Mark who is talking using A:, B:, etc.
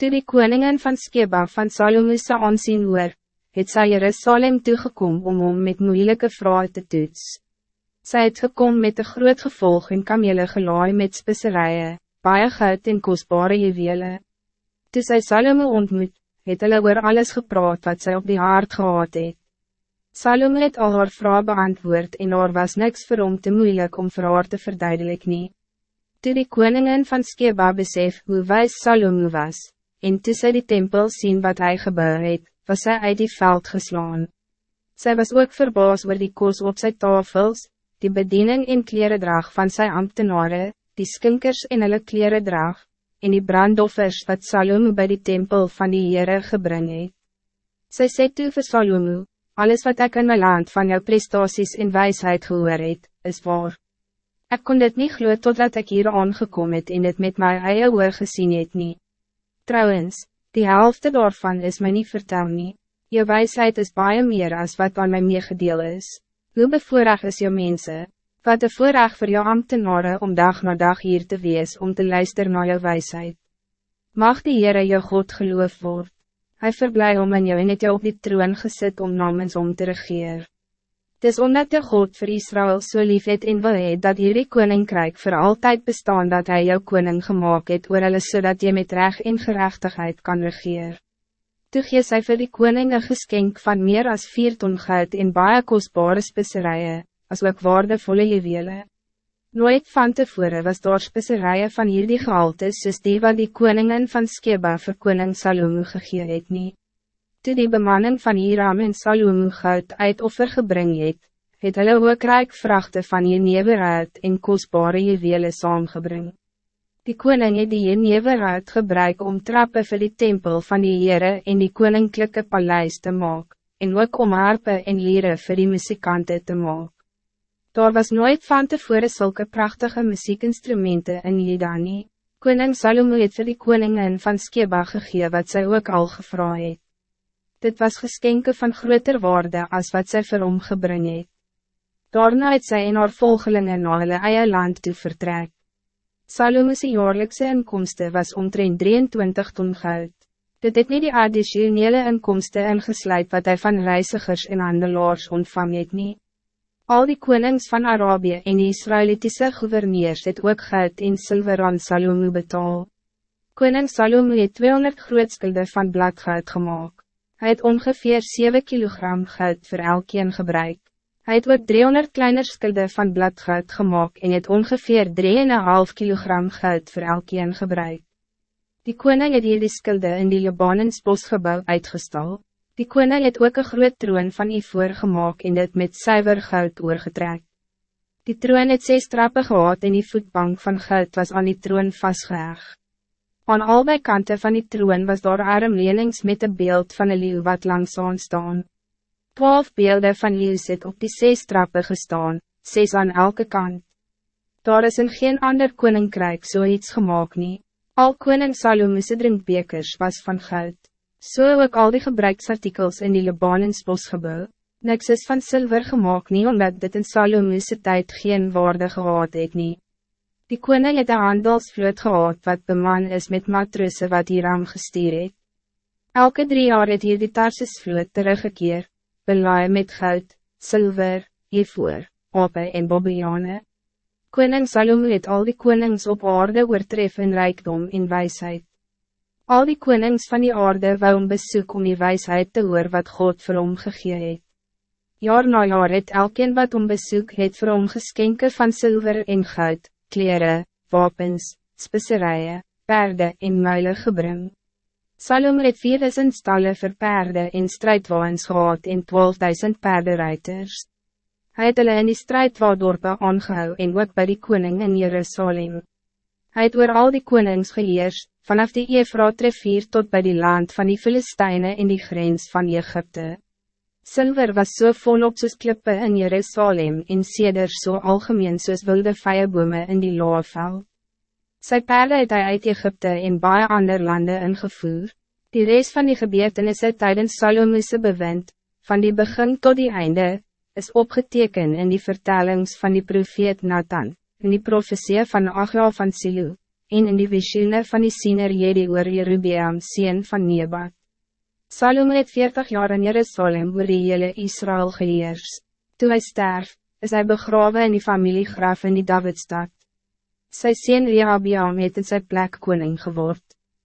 A: Toe die koningin van Skeba van Salomoese aansien hoor, het sy Jerusalem toegekom om hom met moeilijke vragen te toets. Sy het gekom met een groot gevolg en kamele gelaai met spisserijen, baie goud en kostbare juwele. Toe sy Salome ontmoet, het hulle oor alles gepraat wat sy op die hart gehad het. Salome het al haar vraag beantwoord en haar was niks vir hom te moeilijk om vir haar te verduidelik nie. Toe die koningin van Skeba besef hoe wijs Salome was, en toe sy die tempel sien wat hij gebouw het, was sy uit die veld geslaan. Zij was ook verbaas oor die koos op sy tafels, die bediening en kleredrag van sy ambtenaren, die skinkers en hulle kleredrag, en die brandoffers wat Salome bij die tempel van die Heere gebring het. Sy sê toe vir Salome, alles wat ik in mijn land van jouw prestaties in wijsheid gehoor het, is waar. Ik kon dit niet gloeien totdat ik hier aangekomen het en het met mijn eie oor gezien het nie. Trouwens, die helft daarvan is mij niet vertel nie. Je wijsheid is baie meer als wat aan mij meegedeel is. Hoe bevoorrecht is jou mensen? Wat de voorrecht voor jou ambtenaren om dag na dag hier te wees om te luisteren naar jou wijsheid? Mag die Heere jou God geloof word? Hij verblij om in jou en het jou op die troon gezet om namens om te regeer. Het is omdat de God voor Israël zo so lief het en wil het dat hierdie koninkrijk voor altijd bestaan dat hij jou koning gemaakt het oor hulle so dat jy met recht en gerechtigheid kan regeer. Toe gee sy vir die koning een geskenk van meer als vier ton goud en baie kostbare spisserijen, as ook waardevolle juwele. Nooit van tevore was daar spisserijen van hierdie gehalte soos die wat die koningin van Skeba vir koning Salomo gegee het nie. Toe die bemanning van Hiram en Salomo goud uit offer gebring het, het hulle ook rijk vrachten van jeneverhout en kostbare juwele saamgebring. Die koning het die jeneverhout gebruik om trappen vir die tempel van die Heere en die koninklijke paleis te maak, en ook om harpe en lieren vir die muzikante te maak. Daar was nooit van tevore zulke prachtige muziekinstrumenten in Jeda nie. Koning Salomo het vir die koningin van Skeba gegee wat zij ook al gevra het. Dit was geskenke van groter waarde als wat zij vir hom gebring het. Daarna het sy en haar volgelingen na hulle eie land toe vertrek. Salomo's jaarlikse inkomste was omtrent 23 ton goud. Dit het nie die additionele inkomste ingesluit wat hij van reizigers en handelaars ontvang het nie. Al die konings van Arabië en die Israëlitische gouverneurs het ook geld en zilver aan Salomo betaal. Koning Salomo het 200 grootskulde van bladgoud gemaakt. Hij het ongeveer 7 kilogram goud voor elkeen gebruik. Hij het ook 300 kleiner skulde van bladgoud gemaakt en het ongeveer 3,5 kilogram goud voor elkeen gebruik. Die koning het hier die skulde in die Libanens bosgebouw uitgestald. Die koning het ook een groot troon van ivoor gemaakt en dit met zuiver goud oorgetrek. Die troon het zes trappen gehad en die voetbank van goud was aan die troon vastgeheig. Aan albei kanten van die troon was daar armlenings met een beeld van een leeuw wat langs staan. Twaalf beelden van leeuw het op die zes trappen gestaan, zes aan elke kant. Daar is in geen ander koninkrijk zoiets gemaakt nie. Al koning Salomo's drinkbekers was van goud. So ook al die gebruiksartikels in die Libanens bosgebouw, niks is van zilver gemaakt nie omdat dit in Salomo's tijd geen waarde gehad het nie. Die koning het een handelsvloot gehad wat beman is met matrusse wat hieram gestuur het. Elke drie jaar het hier die Tarsesvloot teruggekeer, belaai met goud, zilver, hiervoor, ope en bobbejane. Koning Salomo het al die konings op aarde oortref in rijkdom en wijsheid. Al die konings van die aarde wou om besoek om die wijsheid te hoor wat God vir hom gegee het. Jaar na jaar het elkeen wat om besoek het vir hom geskenke van zilver en goud, kleren, wapens, specerijen, perde en muile gebring. Salom het 4000 stallen vir perde en strijdwaans gehad en 12.000 paardenruiters. Hij het hulle in die strijdwaardorpe aangehou en ook bij die koning in Jerusalem. Hij het oor al die konings geheers, vanaf die Efraat rivier tot bij die land van die Filistijnen in die grens van Egypte. Silver was so volop soos klippe in Jerusalem en seder so algemeen soos wilde vijabome in die loofveld. Sy perde het hy uit Egypte en baie ander lande ingevoer. Die rest van die gebeurtenisse tijdens Salomo'se bewind, van die begin tot die einde, is opgeteken in die vertellings van die profeet Nathan, in die profetie van Agja van Silu, en in die visioene van die siener Jedi oor Jerubeam sien van Nebat. Salome het 40 jaar in Jerusalem oor die hele Israël geheers. Toe hy sterf, is hij begraven in die familiegraf in die Davidstad. Sy sien Rehabeam het in sy plek koning geword.